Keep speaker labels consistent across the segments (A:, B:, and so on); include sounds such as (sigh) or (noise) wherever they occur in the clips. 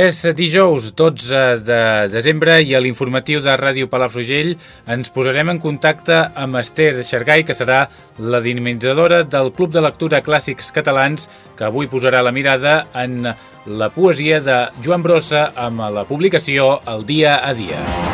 A: És dijous 12 de desembre i a l'informatiu de Ràdio Palafrugell ens posarem en contacte amb Esther Xargai, que serà la dinamitzadora del Club de Lectura Clàssics Catalans, que avui posarà la mirada en la poesia de Joan Brossa amb la publicació El dia a dia.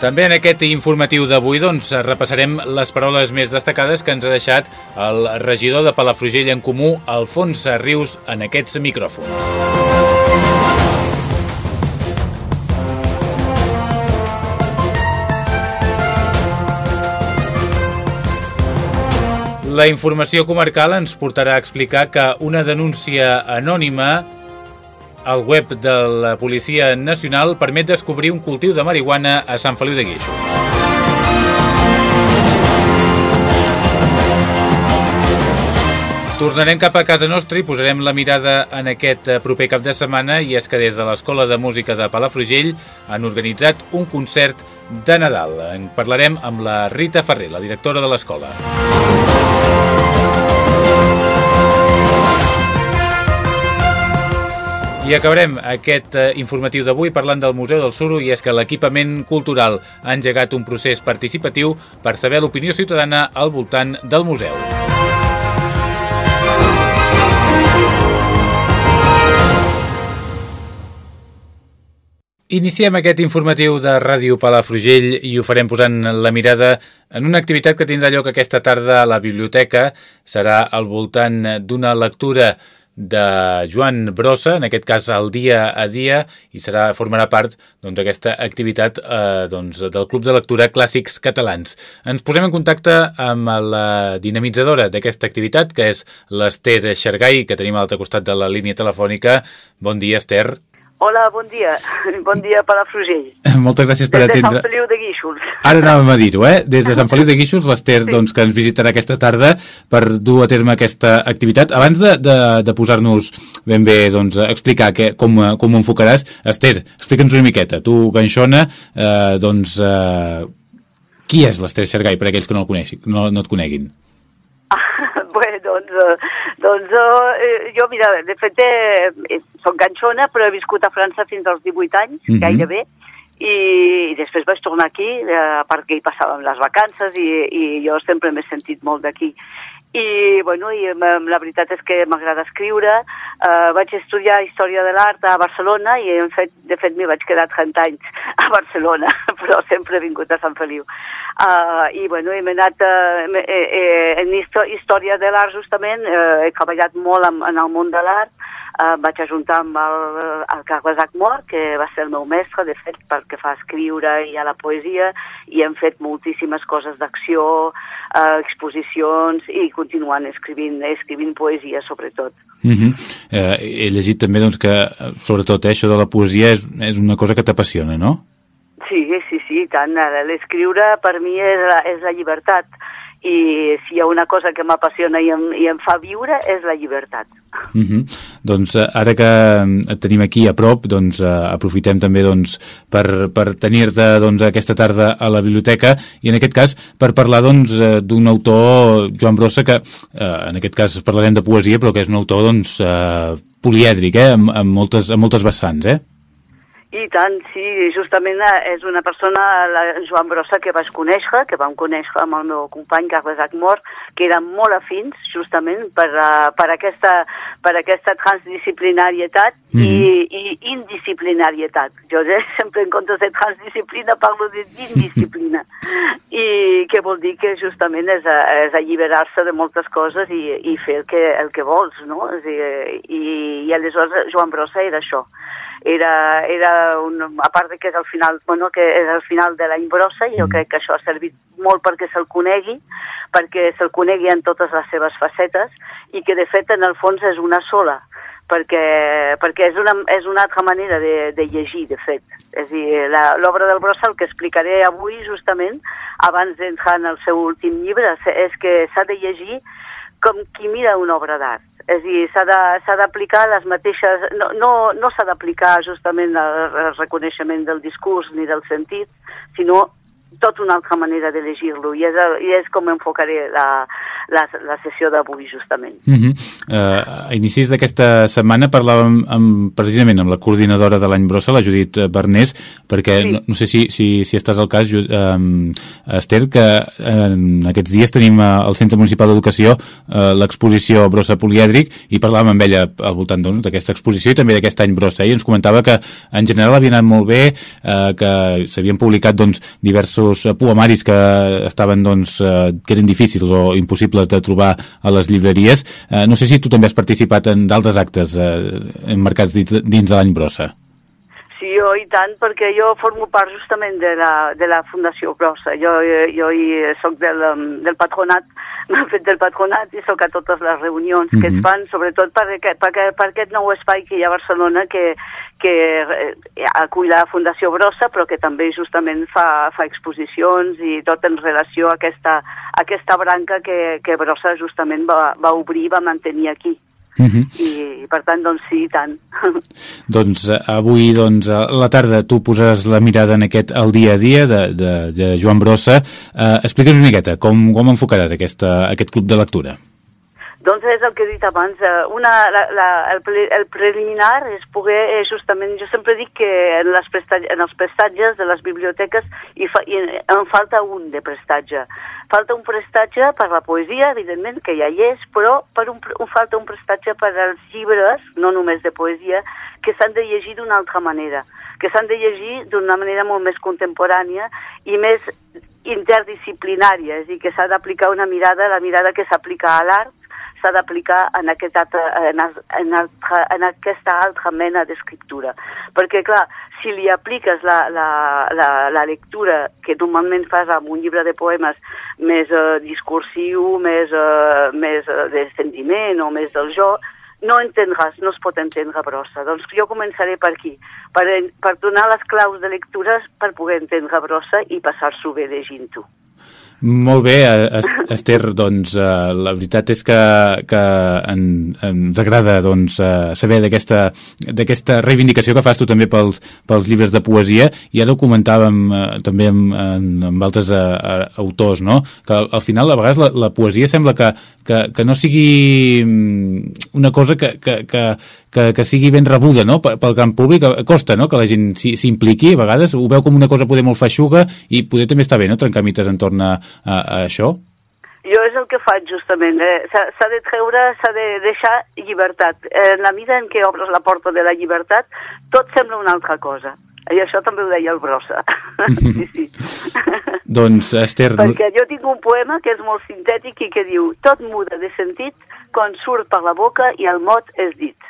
A: També en aquest informatiu d'avui doncs, repassarem les paraules més destacades que ens ha deixat el regidor de Palafrugell en Comú, Alfons Rius, en aquests micròfons. La informació comarcal ens portarà a explicar que una denúncia anònima el web de la Policia Nacional permet descobrir un cultiu de marihuana a Sant Feliu de Guíxols. Tornarem cap a casa nostra i posarem la mirada en aquest proper cap de setmana i és que des de l'Escola de Música de Palafrugell han organitzat un concert de Nadal. En parlarem amb la Rita Ferrer, la directora de l'escola. I acabarem aquest eh, informatiu d'avui parlant del Museu del Suro i és que l'equipament cultural ha engegat un procés participatiu per saber l'opinió ciutadana al voltant del museu. Iniciem aquest informatiu de Ràdio Palafrugell i ho farem posant la mirada en una activitat que tindrà lloc aquesta tarda a la biblioteca. Serà al voltant d'una lectura de Joan Brossa, en aquest cas el dia a dia, i serà formarà part d'aquesta doncs, activitat eh, doncs, del Club de Lectura Clàssics Catalans. Ens posem en contacte amb la dinamitzadora d'aquesta activitat, que és l'Ester Xargai, que tenim a l'altre costat de la línia telefònica. Bon dia, Ester.
B: Hola, bon dia. Bon dia per a Frugell. (laughs)
A: Moltes gràcies per
B: Des de
A: atendre.
B: Sant Feliu Guíxols.
A: Ara anàvem a dir-ho, eh? Des de Sant Feliu de Guíxols, l'Ester, sí. doncs, que ens visitarà aquesta tarda per dur a terme aquesta activitat. Abans de, de, de posar-nos ben bé, doncs, a explicar que, com, com ho enfocaràs, Ester, explica'ns una miqueta. Tu, ganxona, eh, doncs, eh, qui és l'Ester Xergai, per aquells que no, el coneixin, no, no et coneguin? (laughs)
B: Bé, doncs, eh, doncs eh, jo, mira, de fet, eh, soc ganxona, però he viscut a França fins als 18 anys, mm. -hmm. gairebé, i, i després vaig tornar aquí, eh, perquè hi passàvem les vacances i, i jo sempre m'he sentit molt d'aquí. I, bueno, i la veritat és que m'agrada escriure. Uh, vaig estudiar Història de l'Art a Barcelona i, en fet, de fet, m'hi vaig quedar 30 anys a Barcelona, (laughs) però sempre he vingut a Sant Feliu. Uh, I, bueno, hem anat uh, eh, eh, en Història de l'Art, justament, uh, he treballat molt en, en el món de l'art, Uh, vaig ajuntar amb el, el Carles Acmor, que va ser el meu mestre, de fet, perquè fa escriure i a la poesia, i hem fet moltíssimes coses d'acció, uh, exposicions, i continuant escrivint, escrivint poesia, sobretot.
A: Mm -hmm. eh, he llegit també doncs, que, sobretot, eh, això de la poesia és, és una cosa que t'apassiona, no?
B: Sí, sí, sí, tant. Eh, L'escriure per mi és la, és la llibertat. I si hi ha una cosa que m'apassiona i, i em fa viure és la llibertat.
A: Mm -hmm. Doncs eh, ara que eh, et tenim aquí a prop, doncs eh, aprofitem també doncs, per, per tenir-te doncs, aquesta tarda a la biblioteca i en aquest cas per parlar doncs, eh, d'un autor, Joan Brossa, que eh, en aquest cas parlarem de poesia, però que és un autor doncs, eh, polièdric, eh, amb, amb, moltes, amb moltes vessants, eh?
B: I tant, sí, justament eh, és una persona, la Joan Brossa, que vaig conèixer, que vam conèixer amb el meu company Carles Acmor, que eren molt afins, justament, per, uh, per, aquesta, per aquesta transdisciplinarietat mm i, i indisciplinarietat. Jo sempre en comptes de transdisciplina parlo d'indisciplina. (laughs) I que vol dir que justament és, a, és alliberar-se de moltes coses i, i fer el que, el que vols, no? És dir, i, I aleshores Joan Brossa era això. Era, era un, a part de que és el final, bueno, que és el final de l'any Brossa, i jo mm. crec que això ha servit molt perquè se'l conegui, perquè se'l conegui en totes les seves facetes, i que de fet en el fons és una sola perquè, perquè és, una, és una altra manera de, de llegir, de fet. És a dir, l'obra del Brossa, el que explicaré avui justament, abans d'entrar en el seu últim llibre, és que s'ha de llegir com qui mira una obra d'art. És a dir, s'ha d'aplicar les mateixes... No, no, no s'ha d'aplicar justament el, reconeixement del discurs ni del sentit, sinó tot una altra manera de llegir-lo i, és, i és com enfocaré la, la, la sessió d'avui justament.
A: Uh -huh. uh, a inicis d'aquesta setmana parlàvem amb, precisament amb la coordinadora de l'any Brossa, la Judit Bernés, perquè sí. no, no sé si, si, si estàs al cas, um, Esther, que en aquests dies tenim al Centre Municipal d'Educació uh, l'exposició Brossa Polièdric i parlàvem amb ella al voltant doncs, d'aquesta exposició i també d'aquest any Brossa i ens comentava que en general havia anat molt bé, uh, que s'havien publicat doncs, diversos diversos eh, poemaris que estaven, doncs, eh, que eren difícils o impossibles de trobar a les llibreries. Eh, no sé si tu també has participat en d'altres actes emmarcats dins, dins de l'any Brossa.
B: Sí, jo i tant, perquè jo formo part justament de la, de la Fundació Brossa. Jo, jo hi soc del, del patronat, (laughs) m'he fet del patronat i sóc a totes les reunions mm -hmm. que es mhm. fan, sobretot per, per, per, per aquest nou espai que hi ha a Barcelona que, que eh, acull la Fundació Brossa, però que també justament fa, fa exposicions i tot en relació a aquesta, a aquesta branca que, que Brossa justament va, va obrir i va mantenir aquí. Uh. -huh. I, I, per tant, doncs sí, tant. (laughs)
A: doncs eh, avui, doncs, a la tarda tu posaràs la mirada en aquest el dia a dia de, de, de Joan Brossa. Uh, Explica'ns una miqueta, com, com enfocaràs aquesta, aquest club de lectura?
B: Doncs és el que he dit abans, eh, una, la, la, el, pre, el preliminar és poder, eh, justament, jo sempre dic que en, les en els prestatges de les biblioteques hi, fa, hi en falta un de prestatge. Falta un prestatge per la poesia, evidentment, que ja hi és, però per un, un, falta un prestatge per als llibres, no només de poesia, que s'han de llegir d'una altra manera, que s'han de llegir d'una manera molt més contemporània i més interdisciplinària, és a dir, que s'ha d'aplicar una mirada, la mirada que s'aplica a l'art, s'ha d'aplicar en, aquest altre, en, en, altra, en aquesta altra mena d'escriptura. Perquè, clar, si li apliques la, la, la, la lectura que normalment fas amb un llibre de poemes més uh, discursiu, més, uh, més uh, de sentiment o més del jo, no entendràs, no es pot entendre brossa. Doncs jo començaré per aquí, per, per donar les claus de lectures per poder entendre brossa i passar-s'ho bé llegint-ho.
A: Molt bé, Esther, doncs eh, la veritat és que, que en, ens agrada doncs, eh, saber d'aquesta reivindicació que fas tu també pels, pels llibres de poesia i ara ho comentàvem eh, també amb, amb altres eh, autors, no? que al, al final a vegades la, la poesia sembla que, que, que no sigui mm, una cosa que, que, que, que, que sigui ben rebuda no? pel gran públic, costa no? que la gent s'impliqui, a vegades ho veu com una cosa poder molt feixuga i poder també està bé no? trencar mites entorn a, a, a això.
B: Jo és el que faig justament, eh? s'ha de treure, s'ha de deixar llibertat. En la mida en què obres la porta de la llibertat, tot sembla una altra cosa. I això també ho deia el Brossa. (laughs) sí, sí. (laughs)
A: doncs, Esther...
B: Perquè jo tinc un poema que és molt sintètic i que diu tot muda de sentit quan surt per la boca i el mot és dit.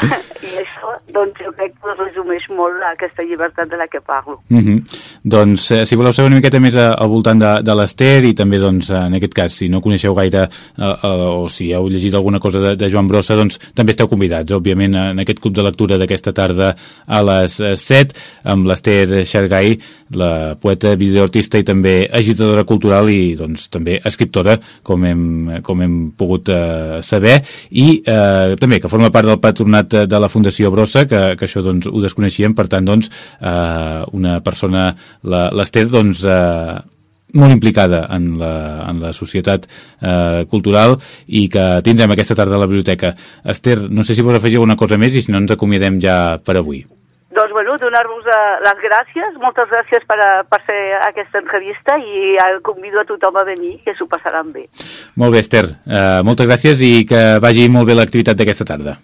B: (laughs) I això, doncs, jo crec que resumeix molt aquesta llibertat de la que parlo.
A: Mm -hmm. Doncs, eh, si voleu saber una miqueta més a, al voltant de, de l'Ester i també, doncs, en aquest cas, si no coneixeu gaire eh, eh, o si heu llegit alguna cosa de, de Joan Brossa, doncs també esteu convidats, òbviament, en aquest club de lectura d'aquesta tarda a les 7 eh, amb l'Ester Xargai, la poeta, videoartista i també agitadora cultural i, doncs, també escriptora, com hem, com hem pogut eh, saber, i eh, també que forma part del patronat de la Fundació Brossa, que, que això doncs, ho desconeixíem, per tant, doncs, eh, una persona, l'Ester, doncs, eh, molt implicada en la, en la societat eh, cultural i que tindrem aquesta tarda a la biblioteca. Esther, no sé si vols afegir alguna cosa més i si no ens acomiadem ja per avui.
B: Doncs, bueno, donar-vos uh, les gràcies, moltes gràcies per, a, per fer aquesta entrevista i convido a tothom a venir, que s'ho passaran bé.
A: Molt bé, Esther. Uh, moltes gràcies i que vagi molt bé l'activitat d'aquesta tarda.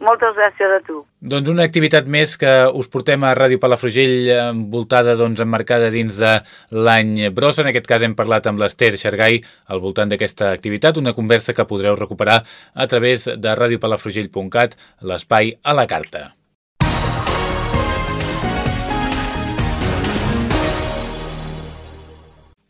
B: Moltes gràcies a tu.
A: Doncs una activitat més que us portem a Ràdio Palafrugell envoltada, doncs, emmarcada dins de l'any Brossa. En aquest cas hem parlat amb l'Ester Xargai al voltant d'aquesta activitat, una conversa que podreu recuperar a través de radiopalafrugell.cat, l'espai a la carta.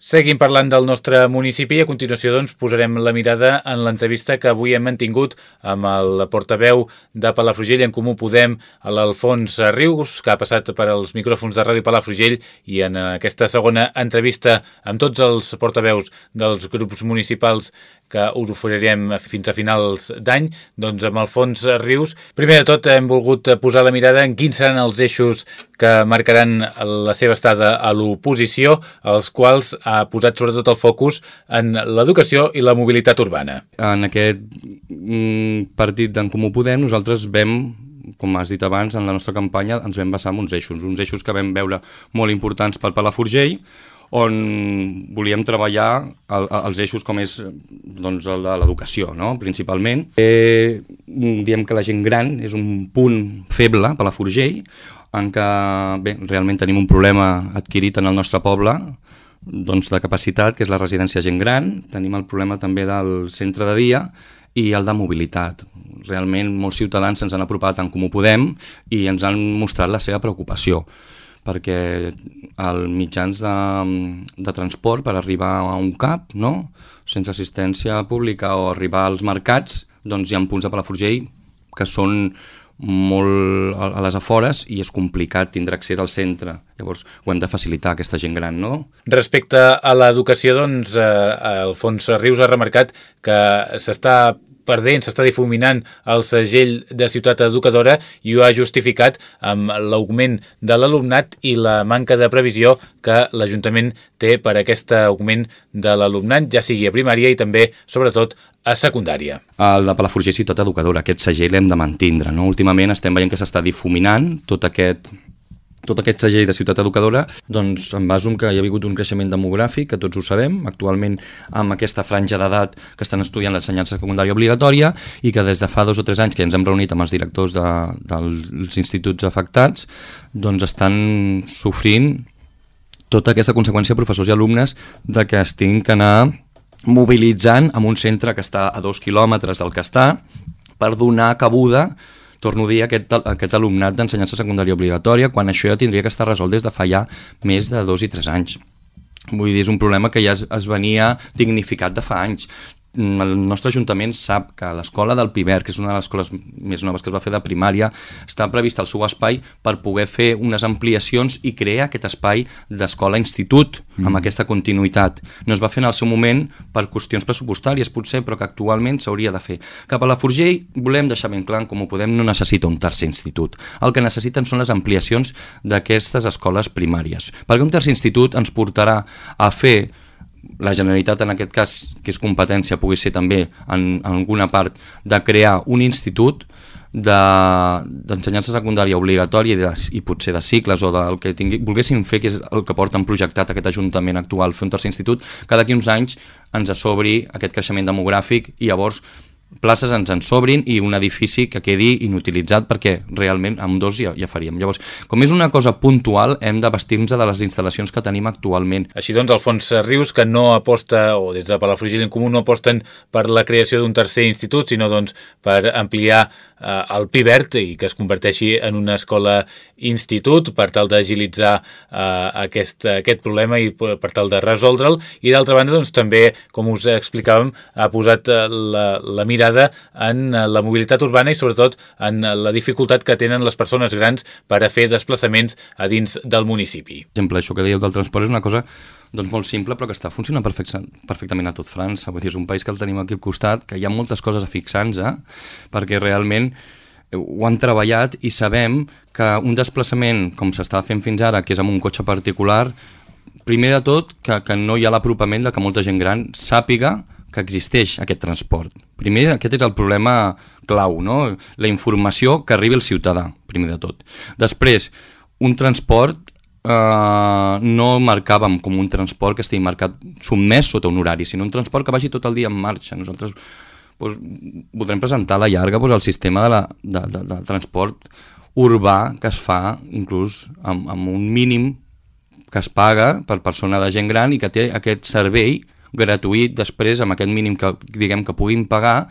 A: Seguim parlant del nostre municipi. I a continuació doncs, posarem la mirada en l'entrevista que avui hem mantingut amb el portaveu de Palafrugell en Comú Podem, l'Alfons Rius, que ha passat per als micròfons de Ràdio Palafrugell i en aquesta segona entrevista amb tots els portaveus dels grups municipals que us oferirem fins a finals d'any, doncs amb Alfons Rius. Primer de tot hem volgut posar la mirada en quins seran els eixos que marcaran la seva estada a l'oposició, els quals ha posat sobretot el focus en l'educació i la mobilitat urbana.
C: En aquest mm, partit d'en Comú Podem nosaltres vam com has dit abans, en la nostra campanya ens vam basar en uns eixos, uns eixos que vam veure molt importants pel Palafrugell, on volíem treballar el, els eixos com és doncs, l'educació, no? principalment. Eh, diem que la gent gran és un punt feble per la Forgell, en què bé, realment tenim un problema adquirit en el nostre poble, doncs, de capacitat, que és la residència gent gran, tenim el problema també del centre de dia i el de mobilitat. Realment molts ciutadans se'ns han apropat en Comú Podem i ens han mostrat la seva preocupació perquè els mitjans de, de transport per arribar a un CAP, no? sense assistència pública o arribar als mercats, doncs hi ha punts de Palafrugell que són molt a les afores i és complicat tindre accés al centre. Llavors ho hem de facilitar aquesta gent gran, no?
A: Respecte a l'educació, doncs, eh, Alfons Rius ha remarcat que s'està perdent, s'està difuminant el segell de ciutat educadora i ho ha justificat amb l'augment de l'alumnat i la manca de previsió que l'Ajuntament té per aquest augment de l'alumnat, ja sigui a primària i també, sobretot, a secundària.
C: El de Palafrugell Ciutat Educadora, aquest segell l'hem de mantindre. No? Últimament estem veient que s'està difuminant tot aquest tot aquest segell de ciutat educadora, doncs em baso que hi ha hagut un creixement demogràfic, que tots ho sabem, actualment amb aquesta franja d'edat que estan estudiant l'ensenyança secundària obligatòria i que des de fa dos o tres anys que ens hem reunit amb els directors de, dels instituts afectats, doncs estan sofrint tota aquesta conseqüència professors i alumnes de que es tinguin que anar mobilitzant en un centre que està a dos quilòmetres del que està per donar cabuda torno a dir, aquest, aquest alumnat d'ensenyança secundària obligatòria, quan això ja tindria que estar resolt des de fa ja més de dos i tres anys. Vull dir, és un problema que ja es, es venia dignificat de fa anys. Mm, el nostre Ajuntament sap que l'escola del Piver, que és una de les escoles més noves que es va fer de primària, està previst el seu espai per poder fer unes ampliacions i crear aquest espai d'escola-institut mm. amb aquesta continuïtat. No es va fer en el seu moment per qüestions pressupostàries, potser, però que actualment s'hauria de fer. Cap a la Forgell volem deixar ben clar com ho podem, no necessita un tercer institut. El que necessiten són les ampliacions d'aquestes escoles primàries. Perquè un tercer institut ens portarà a fer la Generalitat en aquest cas, que és competència, pugui ser també en, en alguna part de crear un institut d'ensenyança de, secundària obligatòria i, de, i potser de cicles o del que tingui, volguéssim fer, que és el que porten projectat aquest Ajuntament actual, fer un tercer institut, cada d'aquí uns anys ens assobri aquest creixement demogràfic i llavors places ens en sobrin i un edifici que quedi inutilitzat perquè realment amb dos ja, ja faríem. Llavors, com és una cosa puntual, hem de vestir-nos de les instal·lacions que tenim actualment.
A: Així doncs, Alfons Rius, que no aposta, o des de Palafrugell en Comú no aposten per la creació d'un tercer institut, sinó doncs per ampliar eh, el PIBERT i que es converteixi en una escola institut per tal d'agilitzar eh, aquest, aquest problema i per tal de resoldre'l i d'altra banda doncs també com us explicàvem ha posat eh, la, la mirada en eh, la mobilitat urbana i sobretot en la dificultat que tenen les persones grans per a fer desplaçaments a dins del municipi.
C: Per exemple, això que dèieu del transport és una cosa doncs molt simple però que està funcionant perfectament a tot França. Vull dir, és un país que el tenim aquí al costat, que hi ha moltes coses a fixar-nos, eh? perquè realment ho han treballat i sabem que un desplaçament com s'està fent fins ara, que és amb un cotxe particular, primer de tot que, que no hi ha l'apropament de que molta gent gran sàpiga que existeix aquest transport. Primer, aquest és el problema clau, no? la informació que arribi al ciutadà, primer de tot. Després, un transport Uh, no marcàvem com un transport que estigui marcat sotmès sota un horari, sinó un transport que vagi tot el dia en marxa. Nosaltres doncs, podrem presentar a la llarga doncs, el sistema de, la, de, de, de transport urbà que es fa inclús amb, amb un mínim que es paga per persona de gent gran i que té aquest servei gratuït després amb aquest mínim que diguem que puguin pagar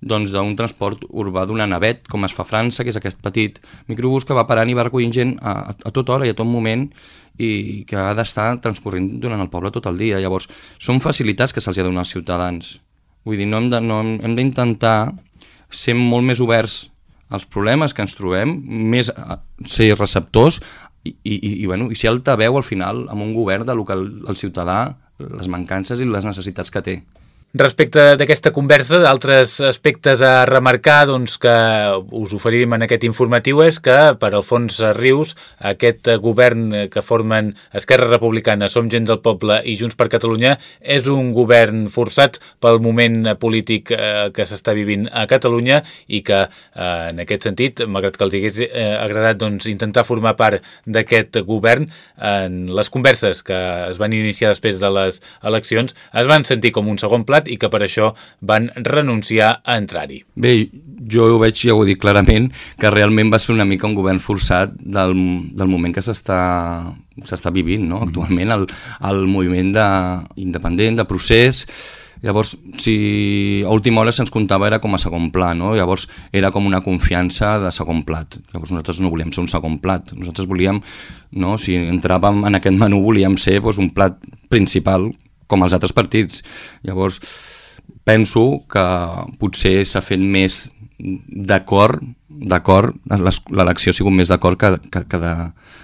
C: doncs d'un transport urbà d'una navet, com es fa a França, que és aquest petit microbús que va parant i va recollint gent a, a tota hora i a tot moment i que ha d'estar transcorrent durant el poble tot el dia. Llavors, són facilitats que se'ls ha de donar als ciutadans. Vull dir, no hem d'intentar no, ser molt més oberts als problemes que ens trobem, més ser receptors i, i, i, bueno, i ser altaveu al final amb un govern de que el, el ciutadà, les mancances i les necessitats que té.
A: Respecte d'aquesta conversa, d'altres aspectes a remarcar doncs, que us oferim en aquest informatiu és que per Alfons Rius, aquest govern que formen Esquerra Republicana, Som Gent del Poble i Junts per Catalunya és un govern forçat pel moment polític eh, que s'està vivint a Catalunya i que eh, en aquest sentit, malgrat que els hagués eh, agradat doncs, intentar formar part d'aquest govern, en les converses que es van iniciar després de les eleccions es van sentir com un segon plat i que per això van renunciar a entrar-hi.
C: Bé, jo ho veig, ja ho dic clarament, que realment va ser una mica un govern forçat del, del moment que s'està s'està vivint no? actualment, el, el moviment de, independent, de procés, Llavors, si a última hora se'ns comptava era com a segon pla, no? Llavors era com una confiança de segon plat. Llavors nosaltres no volíem ser un segon plat. Nosaltres volíem, no? si entràvem en aquest menú, volíem ser doncs, un plat principal com els altres partits. Llavors, penso que potser s'ha fet més d'acord, d'acord, l'elecció ha sigut més d'acord que, que, que de,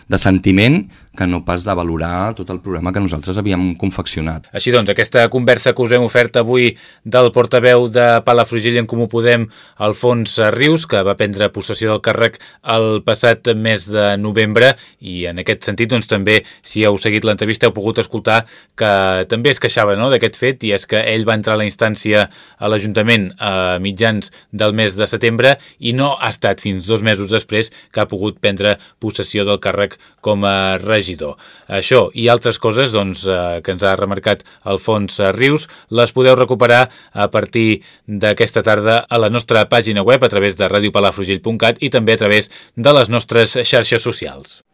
C: de sentiment que no pas de valorar tot el programa que nosaltres havíem confeccionat.
A: Així doncs, aquesta conversa que us hem ofert avui del portaveu de Palafrugell en Comú Podem, Alfons Rius, que va prendre possessió del càrrec el passat mes de novembre, i en aquest sentit, doncs també, si heu seguit l'entrevista, heu pogut escoltar que també es queixava no, d'aquest fet, i és que ell va entrar a la instància a l'Ajuntament a mitjans del mes de setembre i no ha estat fins dos mesos després que ha pogut prendre possessió del càrrec com a regidor. Això i altres coses doncs, eh, que ens ha remarcat Alfons Rius les podeu recuperar a partir d'aquesta tarda a la nostra pàgina web a través de radiopalafrugell.cat i també a través de les nostres xarxes socials.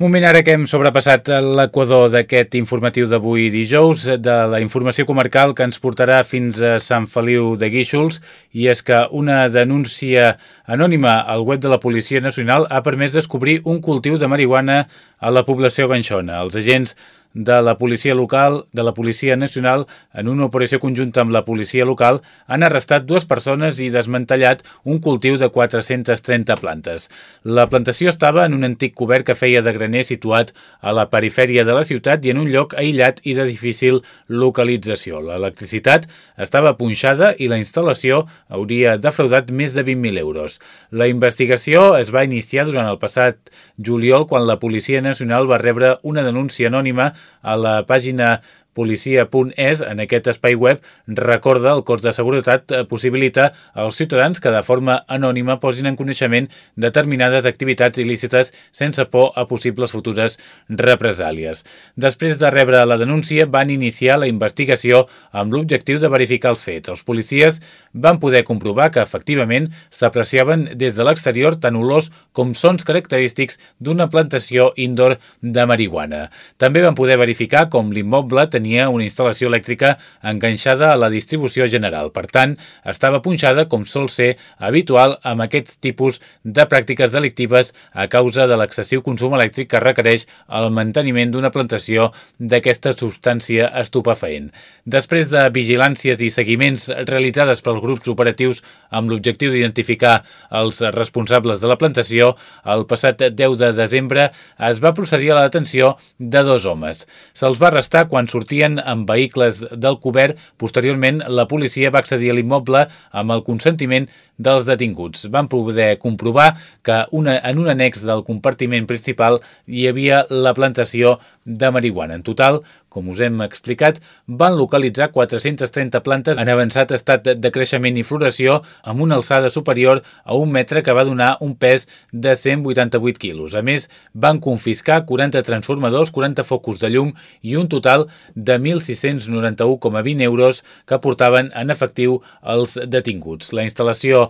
A: Moment ara que hem sobrepassat l'equador d'aquest informatiu d'avui dijous, de la informació comarcal que ens portarà fins a Sant Feliu de Guíxols, i és que una denúncia anònima al web de la Policia Nacional ha permès descobrir un cultiu de marihuana a la població ganxona. Els agents de la policia local, de la Policia Nacional, en una operació conjunta amb la policia local, han arrestat dues persones i desmantellat un cultiu de 430 plantes. La plantació estava en un antic cobert que feia de graner situat a la perifèria de la ciutat i en un lloc aïllat i de difícil localització. L'electricitat estava punxada i la instal·lació hauria defraudat més de 20.000 euros. La investigació es va iniciar durant el passat juliol quan la Policia Nacional va rebre una denúncia anònima a la pàgina policia.es, en aquest espai web, recorda el cos de seguretat eh, possibilita als ciutadans que de forma anònima posin en coneixement determinades activitats il·lícites sense por a possibles futures represàlies. Després de rebre la denúncia, van iniciar la investigació amb l'objectiu de verificar els fets. Els policies van poder comprovar que efectivament s'apreciaven des de l'exterior tant olors com sons característics d'una plantació indoor de marihuana. També van poder verificar com l'immoble tenia una instal·lació elèctrica enganxada a la distribució general. Per tant, estava punxada com sol ser habitual amb aquest tipus de pràctiques delictives a causa de l'excessiu consum elèctric que requereix el manteniment d'una plantació d'aquesta substància estupefaent. Després de vigilàncies i seguiments realitzades pels grups operatius amb l'objectiu d'identificar els responsables de la plantació, el passat 10 de desembre es va procedir a la detenció de dos homes. Se'ls va arrestar quan sortien amb vehicles del cobert. Posteriorment, la policia va accedir a l'immoble amb el consentiment dels detinguts. Van poder comprovar que una, en un annex del compartiment principal hi havia la plantació de marihuana. En total, com us hem explicat, van localitzar 430 plantes en avançat estat de creixement i floració amb una alçada superior a un metre que va donar un pes de 188 quilos. A més, van confiscar 40 transformadors, 40 focus de llum i un total de 1.691,20 euros que portaven en efectiu els detinguts. La instal·lació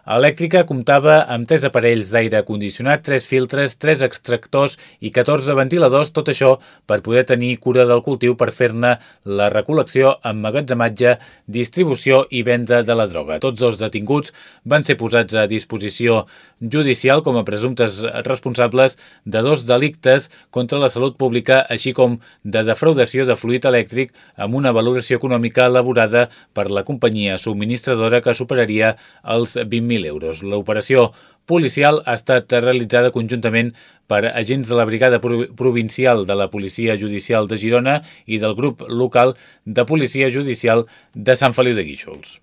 A: elèctrica comptava amb tres aparells d'aire condicionat, tres filtres, tres extractors i 14 ventiladors, tot això per poder tenir cura del cultiu per fer-ne la recol·lecció, emmagatzematge, distribució i venda de la droga. Tots els detinguts van ser posats a disposició judicial com a presumptes responsables de dos delictes contra la salut pública, així com de defraudació de fluid elèctric amb una valoració econòmica elaborada per la companyia subministradora que superaria els 20.000 euros. L'operació policial ha estat realitzada conjuntament per agents de la Brigada Provincial de la Policia Judicial de Girona i del grup local de Policia Judicial de Sant Feliu de Guíxols.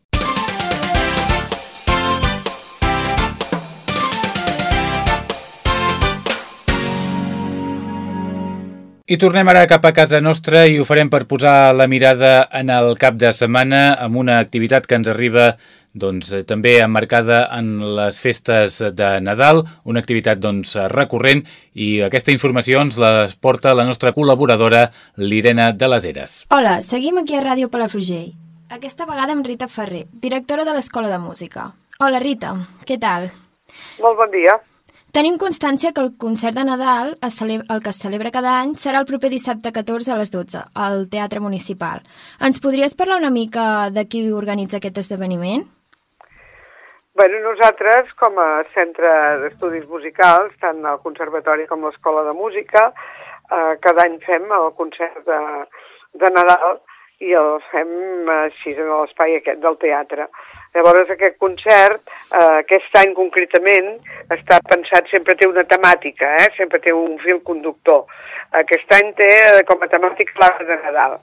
A: I tornem ara cap a casa nostra i ho farem per posar la mirada en el cap de setmana amb una activitat que ens arriba doncs, també emmarcada en les festes de Nadal, una activitat doncs, recurrent i aquesta informació ens la porta la nostra col·laboradora, l'Irena de les Eres.
D: Hola, seguim aquí a Ràdio Palafrugell. Aquesta vegada amb Rita Ferrer, directora de l'Escola de Música. Hola, Rita, què tal?
E: Molt bon dia.
D: Tenim constància que el concert de Nadal, el que es celebra cada any, serà el proper dissabte 14 a les 12, al Teatre Municipal. Ens podries parlar una mica de qui organitza aquest esdeveniment?
E: Bueno, nosaltres, com a centre d'estudis musicals, tant el Conservatori com l'Escola de Música, eh, cada any fem el concert de, de Nadal i el fem així en l'espai aquest del teatre. Llavors aquest concert, eh, aquest any concretament, està pensat, sempre té una temàtica, eh? sempre té un fil conductor. Aquest any té eh, com a temàtica l'arbre de Nadal.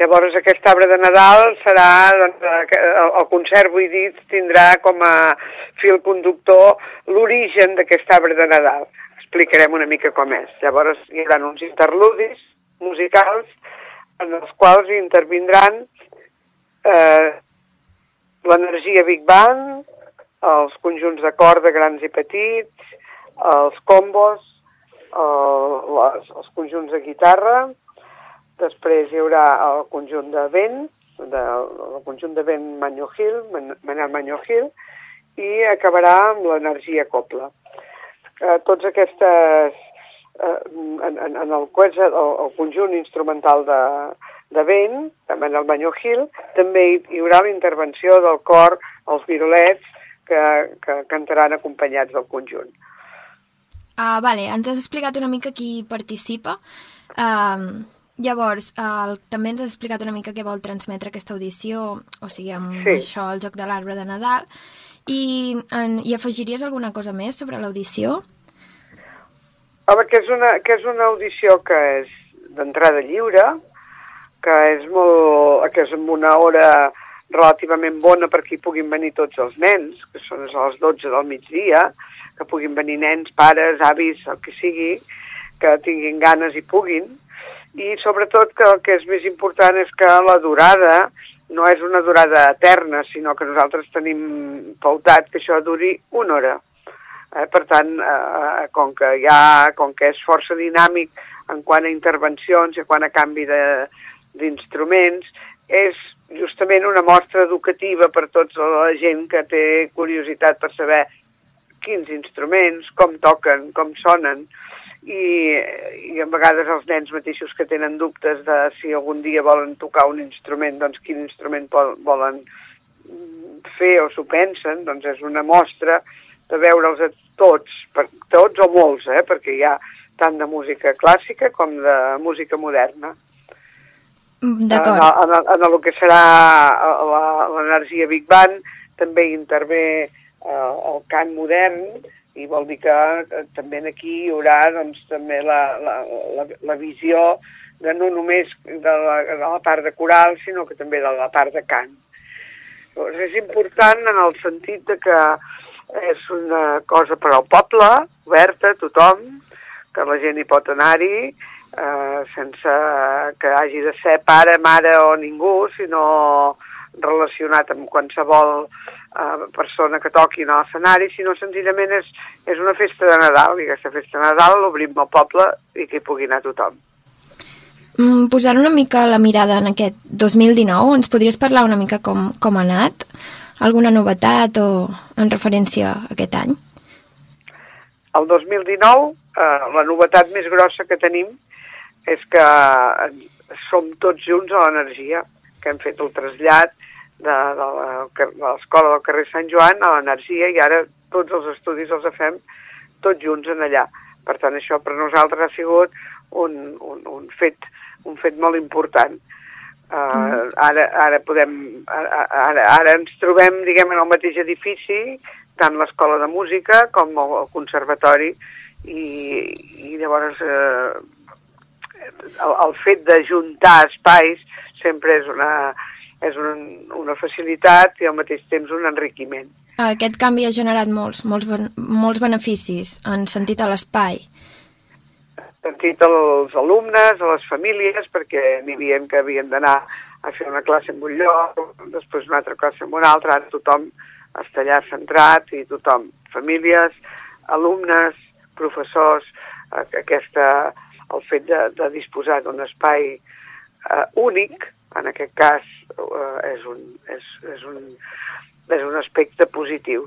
E: Llavors aquest arbre de Nadal serà, doncs, eh, el concert, vull dir, tindrà com a fil conductor l'origen d'aquest arbre de Nadal. Explicarem una mica com és. Llavors hi haurà uns interludis musicals en els quals intervindran eh, l'energia Big Bang, els conjunts de corda grans i petits, els combos, el, les, els conjunts de guitarra, després hi haurà el conjunt de vent, de, el conjunt de vent Manyo Hill, Manel Manyo Hill, i acabarà amb l'energia copla. Eh, tots aquestes, eh, en, en, en el, el, el conjunt instrumental de, de vent, també en el Banyo Hill, també hi haurà la intervenció del cor, els virolets, que, que cantaran acompanyats del conjunt.
D: Ah, vale, ens has explicat una mica qui participa. Um, llavors, el, també ens has explicat una mica què vol transmetre aquesta audició, o sigui, amb sí. això, el joc de l'arbre de Nadal. I, en, I afegiries alguna cosa més sobre l'audició?
E: Home, que és, una, que és una audició que és d'entrada lliure, que és, molt, que és en una hora relativament bona perquè hi puguin venir tots els nens, que són a les 12 del migdia, que puguin venir nens, pares, avis, el que sigui, que tinguin ganes i puguin, i sobretot que el que és més important és que la durada no és una durada eterna, sinó que nosaltres tenim pautat que això duri una hora. Eh, per tant, eh, com, que ha, com que és força dinàmic en quant a intervencions i quant a canvi d'instruments, és justament una mostra educativa per tota la gent que té curiositat per saber quins instruments, com toquen, com sonen, i, i a vegades els nens mateixos que tenen dubtes de si algun dia volen tocar un instrument, doncs quin instrument volen fer o s'ho pensen, doncs és una mostra de veure'ls a tots, per, tots o molts, eh, perquè hi ha tant de música clàssica com de música moderna.
D: Mm, d'acord.
E: En, en, en el que serà l'energia Big Bang també intervé eh, el cant modern i vol dir que eh, també aquí hi haurà doncs, també la, la, la, la visió de no només de la, de la part de coral, sinó que també de la part de cant. Doncs és important en el sentit de que és una cosa per al poble, oberta a tothom, que la gent hi pot anar-hi, eh, sense que hagi de ser pare, mare o ningú, sinó relacionat amb qualsevol eh, persona que toqui en l'escenari, sinó senzillament és, és una festa de Nadal, i aquesta festa de Nadal l'obrim al poble i que hi pugui anar tothom.
D: Mm, posant una mica la mirada en aquest 2019, ens podries parlar una mica com, com ha anat? Alguna novetat o en referència a aquest any?
E: El 2019, eh, la novetat més grossa que tenim és que som tots junts a l'energia, que hem fet el trasllat de, de l'escola del carrer Sant Joan a l'energia i ara tots els estudis els fem tots junts en allà. Per tant, això per nosaltres ha sigut un, un, un fet un fet molt important. Uh, mm. ara, ara podem, ara, ara, ara ens trobem, diguem, en el mateix edifici, tant l'escola de música com el, el conservatori, i, i llavors eh, el, el fet de juntar espais sempre és una, és un, una facilitat i al mateix temps un enriquiment.
D: Aquest canvi ha generat molts, molts, molts beneficis en sentit a l'espai
E: sentit als alumnes, a les famílies, perquè n'hi havia que havien d'anar a fer una classe en un lloc, després una altra classe en un altre, ara tothom està allà centrat i tothom, famílies, alumnes, professors, aquesta, el fet de, de disposar d'un espai eh, únic, en aquest cas, eh, és, un, és, és, un, és un aspecte positiu.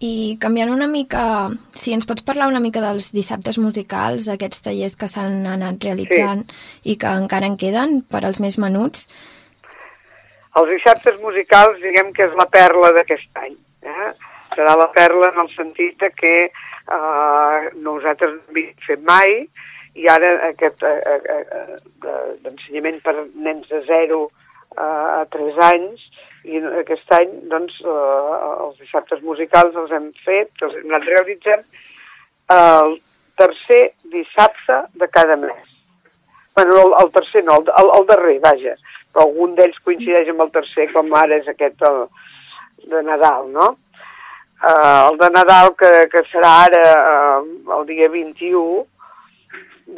D: I canviant una mica, si ens pots parlar una mica dels dissabtes musicals, aquests tallers que s'han anat realitzant sí. i que encara en queden per als més menuts.
E: Els dissabtes musicals, diguem que és la perla d'aquest any. Eh? Serà la perla en el sentit que eh, nosaltres no hem fet mai i ara aquest eh, eh, eh d'ensenyament per nens de 0 eh, a 3 anys i aquest any doncs, eh, els dissabtes musicals els hem fet, els hem anat realitzant el tercer dissabte de cada mes. bueno, el, el tercer no, el, el darrer, vaja, però algun d'ells coincideix amb el tercer, com ara és aquest el, de Nadal, no? Uh, el de Nadal, que, que serà ara uh, el dia 21,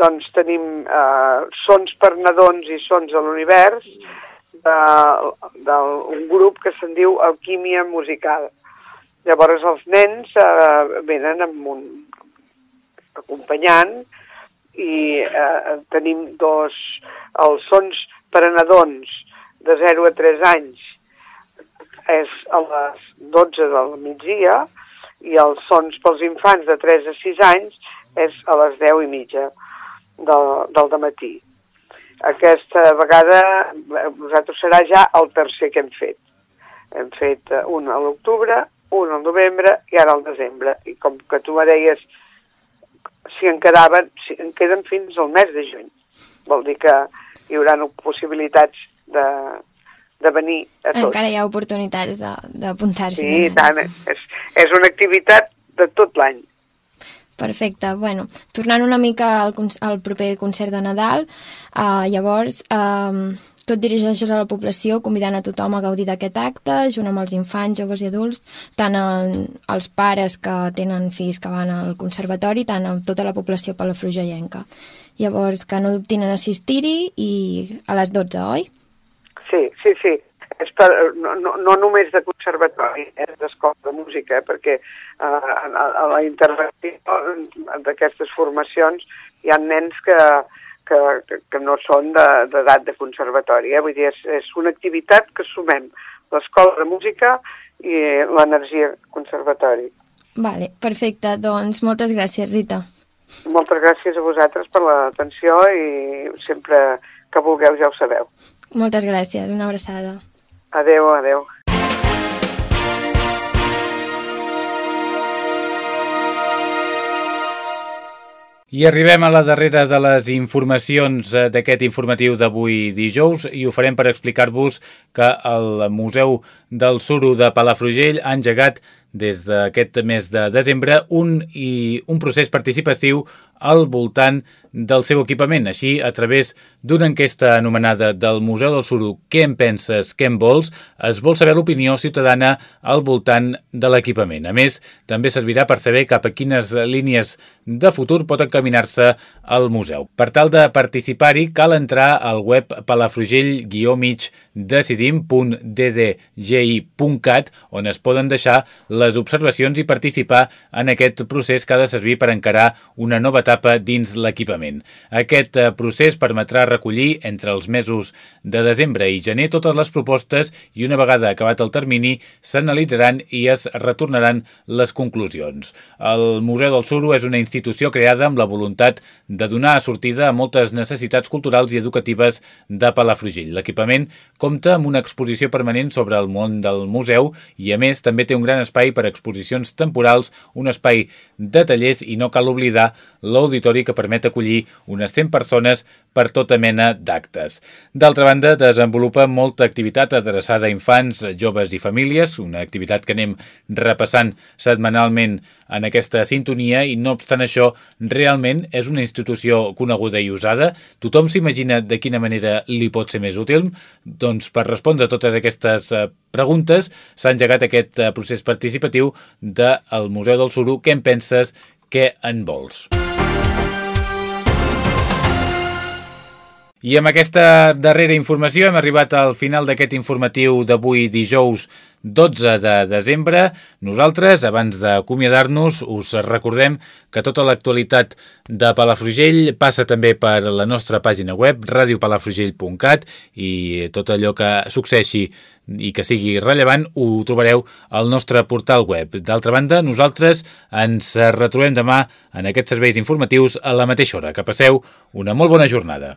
E: doncs tenim uh, sons per nadons i sons a l'univers, d'un grup que se'n diu Alquímia Musical. Llavors els nens eh, venen amb un acompanyant i eh, tenim dos, els sons per a nadons de 0 a 3 anys és a les 12 del migdia i els sons pels infants de 3 a 6 anys és a les 10 i mitja del, del matí. Aquesta vegada nosaltres serà ja el tercer que hem fet. Hem fet eh, un a l'octubre, un al novembre i ara al desembre. I com que tu me deies si en quedaven, si en queden fins al mes de juny. Vol dir que hi haurà possibilitats de, de venir a tots.
D: Encara hi ha oportunitats d'apuntar-s'hi.
E: Sí, tant. És, és una activitat de tot l'any.
D: Perfecte. Bueno, tornant una mica al, al proper concert de Nadal, uh, llavors, uh, tot dirigeix a la població, convidant a tothom a gaudir d'aquest acte, junt amb els infants, joves i adults, tant els pares que tenen fills que van al conservatori, tant amb tota la població palafrugellenca. Llavors, que no dubtin en assistir-hi i a les 12, oi?
E: Sí, sí, sí és per, no, no, no només de conservatori, és eh, d'escola de música, eh, perquè eh, a, a la intervenció d'aquestes formacions hi ha nens que, que, que no són d'edat de, de conservatori. Eh? Vull dir, és, és una activitat que sumem l'escola de música i l'energia conservatori.
D: Vale, perfecte. Doncs moltes gràcies, Rita.
E: Moltes gràcies a vosaltres per l'atenció i sempre que vulgueu ja ho sabeu.
D: Moltes gràcies, una abraçada.
E: Adeu, adeu.
A: I arribem a la darrera de les informacions eh, d'aquest informatiu d'avui dijous i ho farem per explicar-vos que el Museu del Suro de Palafrugell ha engegat des d'aquest mes de desembre un, i un procés participatiu al voltant del seu equipament. Així, a través d'una enquesta anomenada del Museu del Suro Què en penses, què en vols?, es vol saber l'opinió ciutadana al voltant de l'equipament. A més, també servirà per saber cap a quines línies de futur pot encaminar-se al museu. Per tal de participar-hi, cal entrar al web palafrugell-decidim.ddgi.cat on es poden deixar les observacions i participar en aquest procés que ha de servir per encarar una nova etapa dins l'equipament Parlament. Aquest eh, procés permetrà recollir entre els mesos de desembre i gener totes les propostes i una vegada acabat el termini s'analitzaran i es retornaran les conclusions. El Museu del Suro és una institució creada amb la voluntat de donar sortida a moltes necessitats culturals i educatives de Palafrugell. L'equipament compta amb una exposició permanent sobre el món del museu i a més també té un gran espai per exposicions temporals, un espai de tallers i no cal oblidar l'auditori que permet acollir acollir unes 100 persones per tota mena d'actes. D'altra banda, desenvolupa molta activitat adreçada a infants, joves i famílies, una activitat que anem repassant setmanalment en aquesta sintonia i no obstant això, realment és una institució coneguda i usada. Tothom s'imagina de quina manera li pot ser més útil? Doncs per respondre a totes aquestes eh, preguntes s'ha engegat aquest eh, procés participatiu del Museu del Suro Què en penses? Què en vols? I amb aquesta darrera informació hem arribat al final d'aquest informatiu d'avui dijous 12 de desembre. Nosaltres, abans d'acomiadar-nos, us recordem que tota l'actualitat de Palafrugell passa també per la nostra pàgina web, radiopalafrugell.cat, i tot allò que succeeixi i que sigui rellevant ho trobareu al nostre portal web. D'altra banda, nosaltres ens retrobem demà en aquests serveis informatius a la mateixa hora. Que passeu una molt bona jornada.